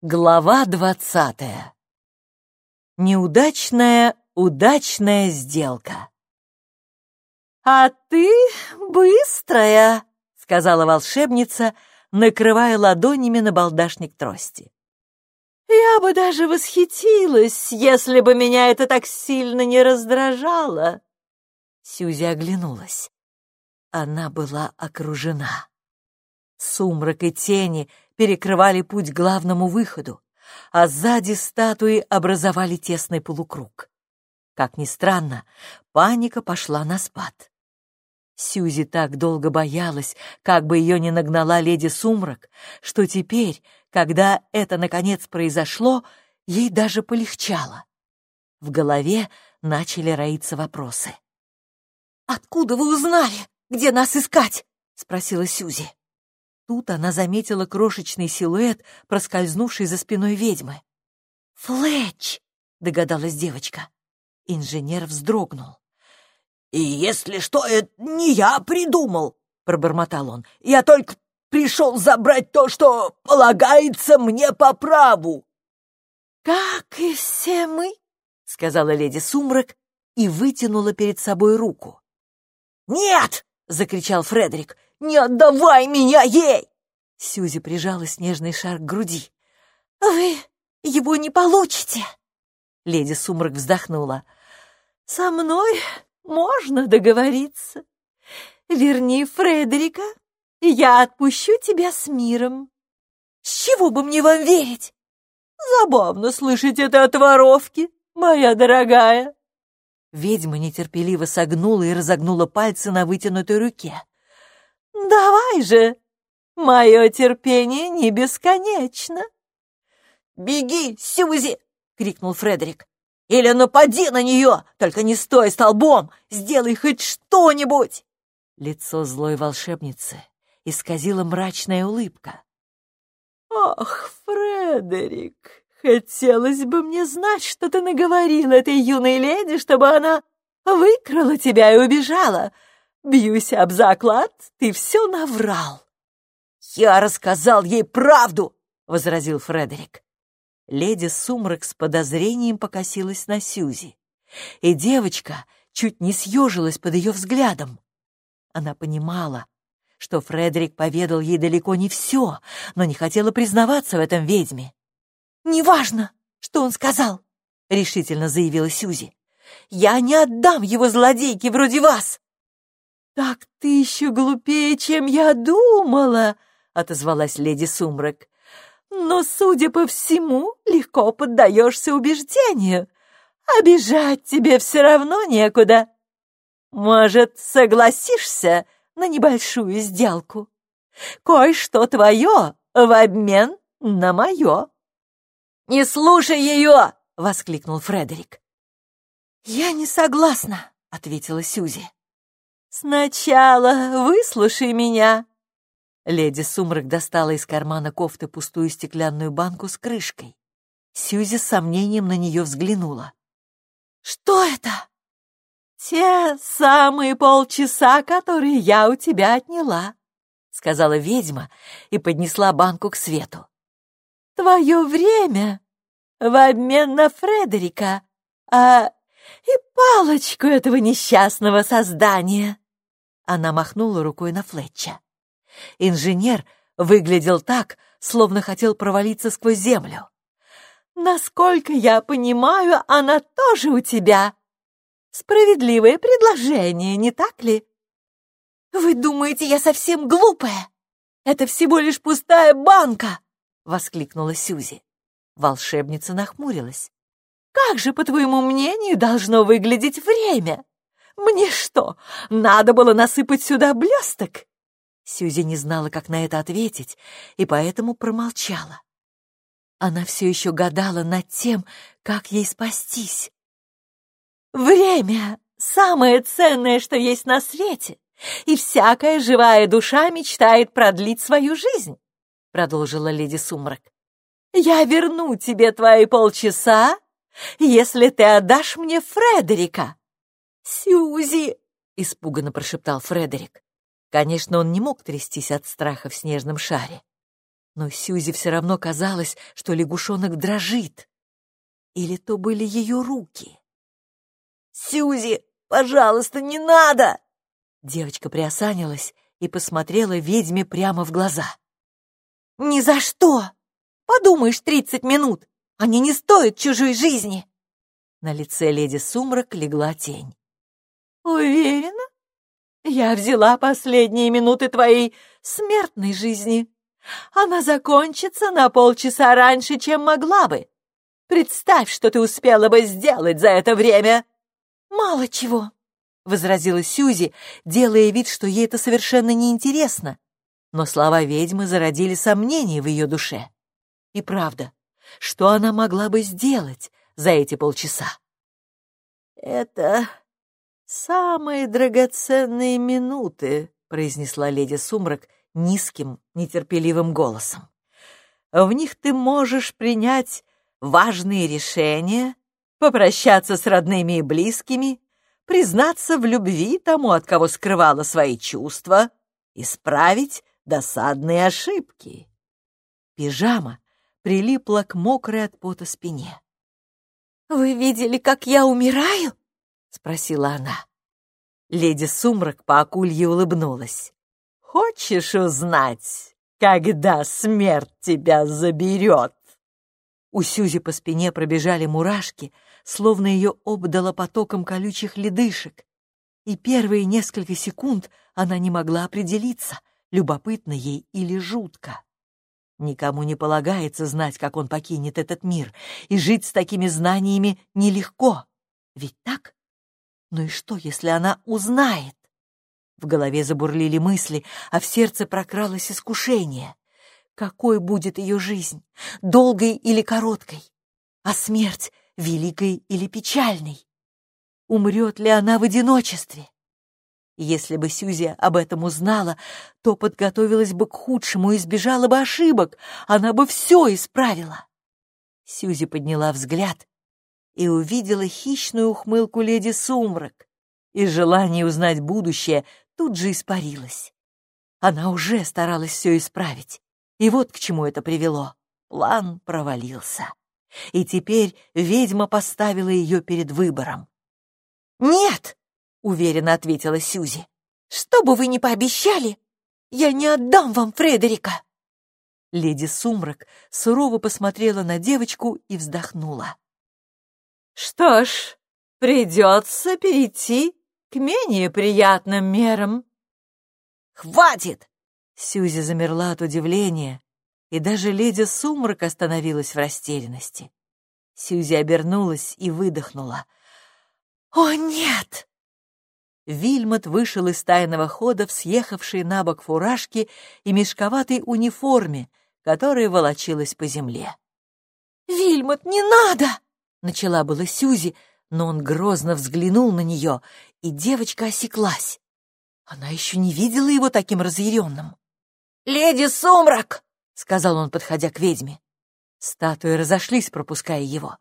Глава двадцатая. Неудачная, удачная сделка. «А ты быстрая», — сказала волшебница, накрывая ладонями на балдашник трости. «Я бы даже восхитилась, если бы меня это так сильно не раздражало». Сюзи оглянулась. Она была окружена. Сумрак и тени перекрывали путь главному выходу, а сзади статуи образовали тесный полукруг. Как ни странно, паника пошла на спад. Сьюзи так долго боялась, как бы ее не нагнала леди Сумрак, что теперь, когда это наконец произошло, ей даже полегчало. В голове начали роиться вопросы. «Откуда вы узнали, где нас искать?» — спросила Сьюзи. Тут она заметила крошечный силуэт, проскользнувший за спиной ведьмы. «Флетч!» — догадалась девочка. Инженер вздрогнул. «И если что, это не я придумал!» — пробормотал он. «Я только пришел забрать то, что полагается мне по праву!» «Как и все мы!» — сказала леди Сумрак и вытянула перед собой руку. «Нет!» — закричал Фредерик. Не отдавай меня ей!» Сюзи прижала снежный шар к груди. «Вы его не получите!» Леди Сумрак вздохнула. «Со мной можно договориться. Верни Фредерика, и я отпущу тебя с миром. С чего бы мне вам верить? Забавно слышать это от воровки, моя дорогая!» Ведьма нетерпеливо согнула и разогнула пальцы на вытянутой руке. Давай же! Мое терпение не бесконечно!» «Беги, Сьюзи!» — крикнул Фредерик. «Или напади на нее! Только не стой столбом! Сделай хоть что-нибудь!» Лицо злой волшебницы исказила мрачная улыбка. «Ох, Фредерик, хотелось бы мне знать, что ты наговорил этой юной леди, чтобы она выкрала тебя и убежала. Бьюсь об заклад, ты все наврал. Я рассказал ей правду, возразил Фредерик. Леди Сумрак с подозрением покосилась на Сьюзи, и девочка чуть не съежилась под ее взглядом. Она понимала, что Фредерик поведал ей далеко не все, но не хотела признаваться в этом ведьме. «Неважно, что он сказал», — решительно заявила Сьюзи. «Я не отдам его злодейке вроде вас!» «Так ты еще глупее, чем я думала!» — отозвалась леди Сумрак. «Но, судя по всему, легко поддаешься убеждению. Обижать тебе все равно некуда. Может, согласишься на небольшую сделку? Кое-что твое в обмен на мое». «Не слушай ее!» — воскликнул Фредерик. «Я не согласна», — ответила Сюзи. «Сначала выслушай меня!» Леди Сумрак достала из кармана кофты пустую стеклянную банку с крышкой. Сьюзи с сомнением на нее взглянула. «Что это?» «Те самые полчаса, которые я у тебя отняла», — сказала ведьма и поднесла банку к свету. «Твое время в обмен на Фредерика, а и палочку этого несчастного создания!» Она махнула рукой на Флетча. Инженер выглядел так, словно хотел провалиться сквозь землю. «Насколько я понимаю, она тоже у тебя. Справедливое предложение, не так ли?» «Вы думаете, я совсем глупая? Это всего лишь пустая банка!» — воскликнула Сюзи. Волшебница нахмурилась. Как же, по твоему мнению, должно выглядеть время? Мне что, надо было насыпать сюда блесток?» Сьюзи не знала, как на это ответить, и поэтому промолчала. Она все еще гадала над тем, как ей спастись. «Время — самое ценное, что есть на свете, и всякая живая душа мечтает продлить свою жизнь», — продолжила леди Сумрак. «Я верну тебе твои полчаса, если ты отдашь мне Фредерика!» «Сьюзи!» — испуганно прошептал Фредерик. Конечно, он не мог трястись от страха в снежном шаре. Но Сьюзи все равно казалось, что лягушонок дрожит. Или то были ее руки? «Сьюзи, пожалуйста, не надо!» Девочка приосанилась и посмотрела ведьме прямо в глаза. «Ни за что! Подумаешь, тридцать минут! Они не стоят чужой жизни!» На лице леди Сумрак легла тень. «Уверена? Я взяла последние минуты твоей смертной жизни. Она закончится на полчаса раньше, чем могла бы. Представь, что ты успела бы сделать за это время!» «Мало чего», — возразила Сьюзи, делая вид, что ей это совершенно неинтересно. Но слова ведьмы зародили сомнения в ее душе. И правда, что она могла бы сделать за эти полчаса? «Это самые драгоценные минуты», — произнесла леди Сумрак низким, нетерпеливым голосом. «В них ты можешь принять важные решения, попрощаться с родными и близкими, признаться в любви тому, от кого скрывала свои чувства, исправить досадные ошибки. Пижама прилипла к мокрой от пота спине. «Вы видели, как я умираю?» — спросила она. Леди Сумрак по акулье улыбнулась. «Хочешь узнать, когда смерть тебя заберет?» У Сюзи по спине пробежали мурашки, словно ее обдало потоком колючих ледышек. И первые несколько секунд она не могла определиться, любопытно ей или жутко. Никому не полагается знать, как он покинет этот мир, и жить с такими знаниями нелегко. Ведь так? Ну и что, если она узнает? В голове забурлили мысли, а в сердце прокралось искушение. Какой будет ее жизнь, долгой или короткой? А смерть великой или печальной? Умрет ли она в одиночестве? Если бы Сюзи об этом узнала, то подготовилась бы к худшему и избежала бы ошибок, она бы все исправила. Сюзи подняла взгляд и увидела хищную ухмылку леди Сумрак, и желание узнать будущее тут же испарилось. Она уже старалась все исправить. И вот к чему это привело. План провалился. И теперь ведьма поставила ее перед выбором. «Нет!» — уверенно ответила Сюзи. «Что бы вы ни пообещали, я не отдам вам Фредерика!» Леди Сумрак сурово посмотрела на девочку и вздохнула. «Что ж, придется перейти к менее приятным мерам». «Хватит!» Сьюзи замерла от удивления, и даже леди Сумрак остановилась в растерянности. Сьюзи обернулась и выдохнула. «О, нет!» Вильмот вышел из тайного хода в съехавшей на бок фуражке и мешковатой униформе, которая волочилась по земле. «Вильмот, не надо!» — начала была Сьюзи, но он грозно взглянул на нее, и девочка осеклась. Она еще не видела его таким разъяренным. «Леди Сумрак!» — сказал он, подходя к ведьме. Статуи разошлись, пропуская его.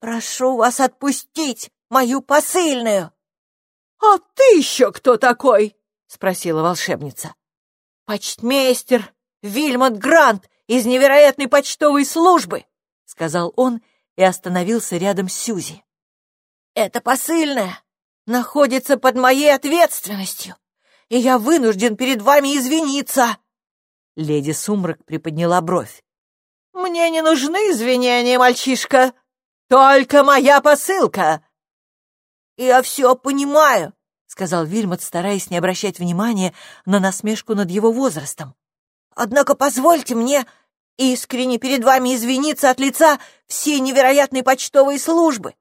«Прошу вас отпустить мою посыльную!» «А ты еще кто такой?» — спросила волшебница. «Почтмейстер Вильмот Грант из невероятной почтовой службы!» — сказал он и остановился рядом с Сюзи. «Это посыльная находится под моей ответственностью, и я вынужден перед вами извиниться!» Леди Сумрак приподняла бровь. «Мне не нужны извинения, мальчишка. Только моя посылка». «Я все понимаю», — сказал Вильмот, стараясь не обращать внимания на насмешку над его возрастом. «Однако позвольте мне искренне перед вами извиниться от лица всей невероятной почтовой службы.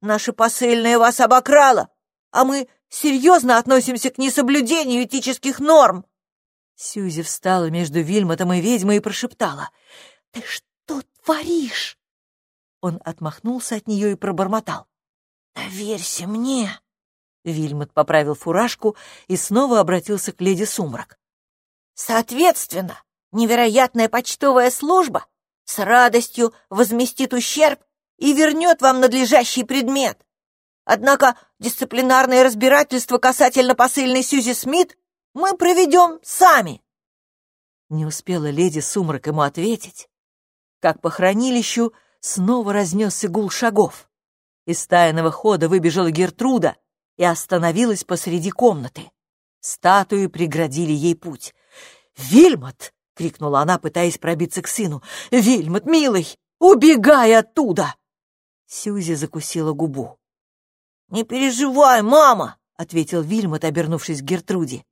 Наша посыльная вас обокрала, а мы серьезно относимся к несоблюдению этических норм. Сьюзи встала между Вильмотом и ведьмой и прошептала. «Ты что творишь?» Он отмахнулся от нее и пробормотал. «Доверься мне!» Вильмот поправил фуражку и снова обратился к леди Сумрак. «Соответственно, невероятная почтовая служба с радостью возместит ущерб и вернет вам надлежащий предмет. Однако дисциплинарное разбирательство касательно посыльной Сьюзи Смит мы проведем сами. Не успела леди Сумрак ему ответить, как по хранилищу снова разнесся гул шагов. Из тайного хода выбежала Гертруда и остановилась посреди комнаты. Статуи преградили ей путь. «Вильмот!» — крикнула она, пытаясь пробиться к сыну. «Вильмот, милый, убегай оттуда!» Сюзи закусила губу. «Не переживай, мама!» — ответил Вильмот, обернувшись к Гертруде.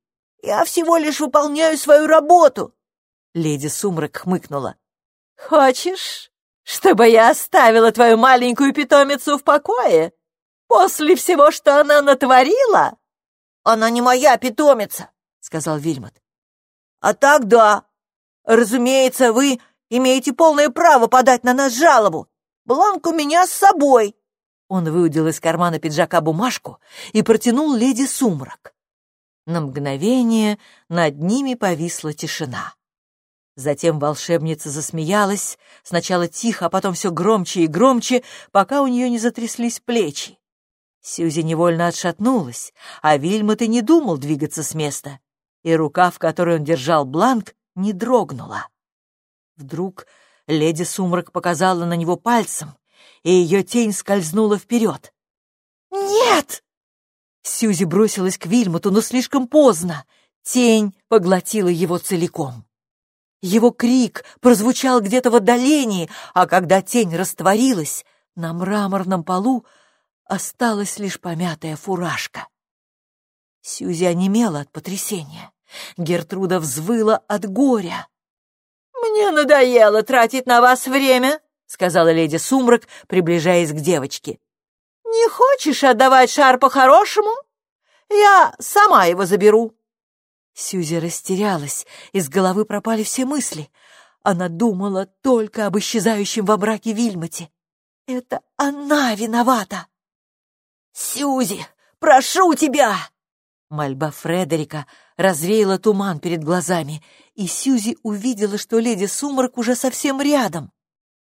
«Я всего лишь выполняю свою работу!» Леди Сумрак хмыкнула. «Хочешь, чтобы я оставила твою маленькую питомицу в покое? После всего, что она натворила?» «Она не моя питомица», — сказал Вильмот. «А так да. Разумеется, вы имеете полное право подать на нас жалобу. Бланк у меня с собой». Он выудил из кармана пиджака бумажку и протянул леди сумрак. На мгновение над ними повисла тишина. Затем волшебница засмеялась, сначала тихо, а потом все громче и громче, пока у нее не затряслись плечи. Сьюзи невольно отшатнулась, а Вильмот и не думал двигаться с места, и рука, в которой он держал бланк, не дрогнула. Вдруг леди Сумрак показала на него пальцем, и ее тень скользнула вперед. «Нет!» Сьюзи бросилась к Вильмоту, но слишком поздно. Тень поглотила его целиком. Его крик прозвучал где-то в отдалении, а когда тень растворилась, на мраморном полу осталась лишь помятая фуражка. Сьюзи онемела от потрясения. Гертруда взвыла от горя. «Мне надоело тратить на вас время», — сказала леди Сумрак, приближаясь к девочке. «Не хочешь отдавать шар по-хорошему? Я сама его заберу». Сьюзи растерялась, из головы пропали все мысли. Она думала только об исчезающем во мраке Вильмоте. Это она виновата. «Сьюзи, прошу тебя!» Мольба Фредерика развеяла туман перед глазами, и Сьюзи увидела, что леди Сумрак уже совсем рядом.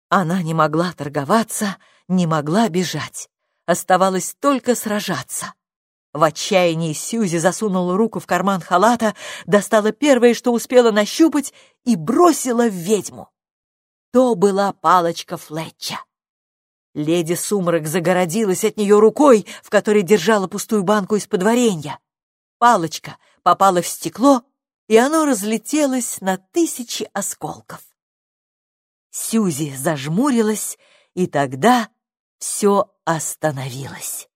Она не могла торговаться, не могла бежать. Оставалось только сражаться. В отчаянии Сьюзи засунула руку в карман халата, достала первое, что успела нащупать, и бросила в ведьму. То была палочка Флетча. Леди Сумрак загородилась от нее рукой, в которой держала пустую банку из-под варенья. Палочка попала в стекло, и оно разлетелось на тысячи осколков. Сьюзи зажмурилась, и тогда все остановилось.